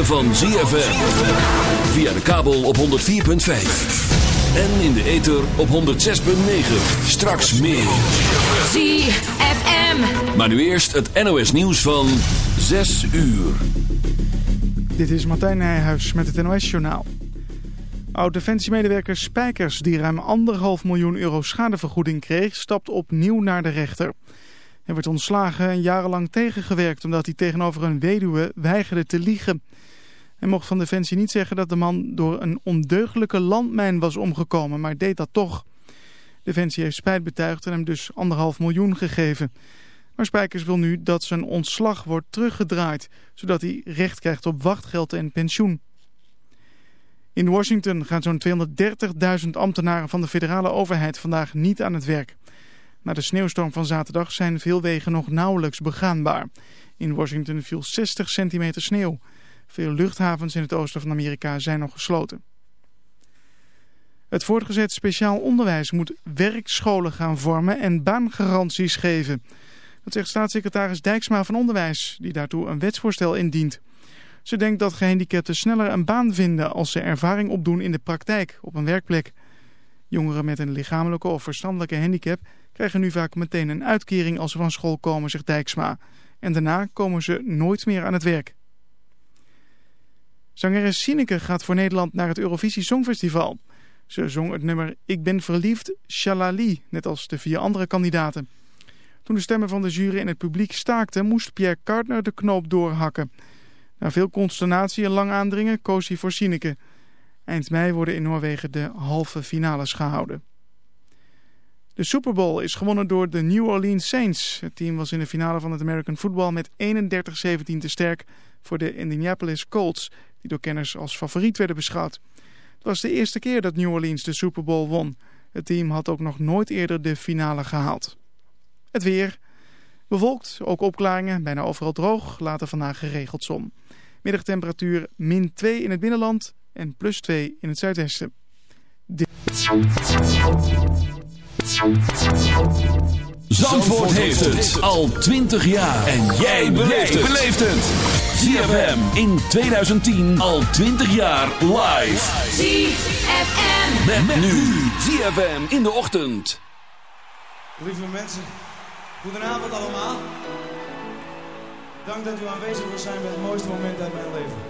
ritme van ZFM. Via de kabel op 104.5. En in de ether op 106.9. Straks meer. ZFM. Maar nu eerst het NOS nieuws van 6 uur. Dit is Martijn Nijhuis met het NOS-journaal. Oud-defensiemedewerker Spijkers, die ruim anderhalf miljoen euro schadevergoeding kreeg, stapt opnieuw naar de rechter. Hij werd ontslagen en jarenlang tegengewerkt omdat hij tegenover een weduwe weigerde te liegen. Hij mocht van Defensie niet zeggen dat de man door een ondeugelijke landmijn was omgekomen, maar deed dat toch. Defensie heeft spijt betuigd en hem dus anderhalf miljoen gegeven. Maar Spijkers wil nu dat zijn ontslag wordt teruggedraaid, zodat hij recht krijgt op wachtgeld en pensioen. In Washington gaan zo'n 230.000 ambtenaren van de federale overheid vandaag niet aan het werk. Na de sneeuwstorm van zaterdag zijn veel wegen nog nauwelijks begaanbaar. In Washington viel 60 centimeter sneeuw. Veel luchthavens in het oosten van Amerika zijn nog gesloten. Het voortgezet speciaal onderwijs moet werkscholen gaan vormen en baangaranties geven. Dat zegt staatssecretaris Dijksma van Onderwijs, die daartoe een wetsvoorstel indient. Ze denkt dat gehandicapten sneller een baan vinden als ze ervaring opdoen in de praktijk op een werkplek. Jongeren met een lichamelijke of verstandelijke handicap krijgen nu vaak meteen een uitkering als ze van school komen, zegt Dijksma. En daarna komen ze nooit meer aan het werk. Zangeres Sineke gaat voor Nederland naar het Eurovisie Songfestival. Ze zong het nummer Ik ben verliefd, Shalali, net als de vier andere kandidaten. Toen de stemmen van de jury en het publiek staakten, moest Pierre Kartner de knoop doorhakken. Na veel consternatie en lang aandringen koos hij voor Sineke. Eind mei worden in Noorwegen de halve finales gehouden. De Super Bowl is gewonnen door de New Orleans Saints. Het team was in de finale van het American Football met 31-17 te sterk voor de Indianapolis Colts, die door kenners als favoriet werden beschouwd. Het was de eerste keer dat New Orleans de Super Bowl won. Het team had ook nog nooit eerder de finale gehaald. Het weer. Bewolkt, ook opklaringen, bijna overal droog, later vandaag geregeld zon. Middagtemperatuur min 2 in het binnenland en plus 2 in het zuidwesten. Zandvoort heeft het al 20 jaar. En jij beleeft het. ZFM in 2010 al 20 jaar live. ZFM. Met, met nu. ZFM in de ochtend. Lieve mensen, goedenavond allemaal. Dank dat u aanwezig wil zijn bij het mooiste moment uit mijn leven.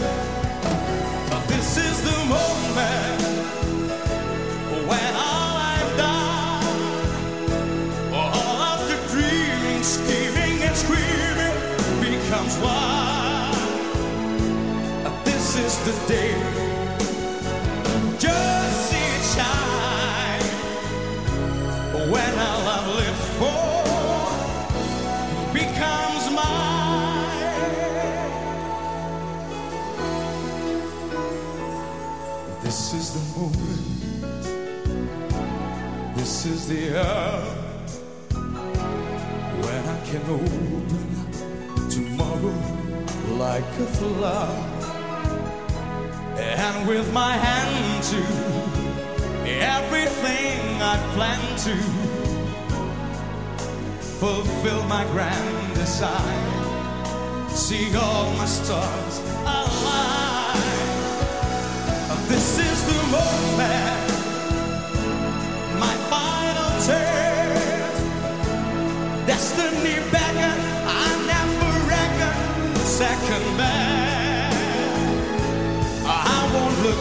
This day. Just see it shine when our love lived for becomes mine. This is the moment. This is the hour when I can open tomorrow like a flower. And with my hand to everything I plan to fulfill my grand design. See all my stars align. This is the moment, my final test. Destiny beckon, I never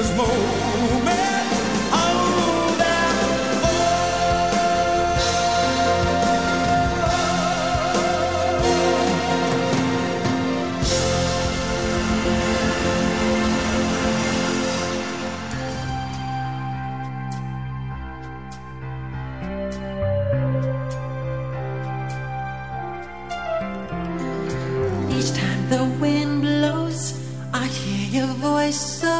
Each time the wind blows, I hear your voice so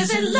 Is it love?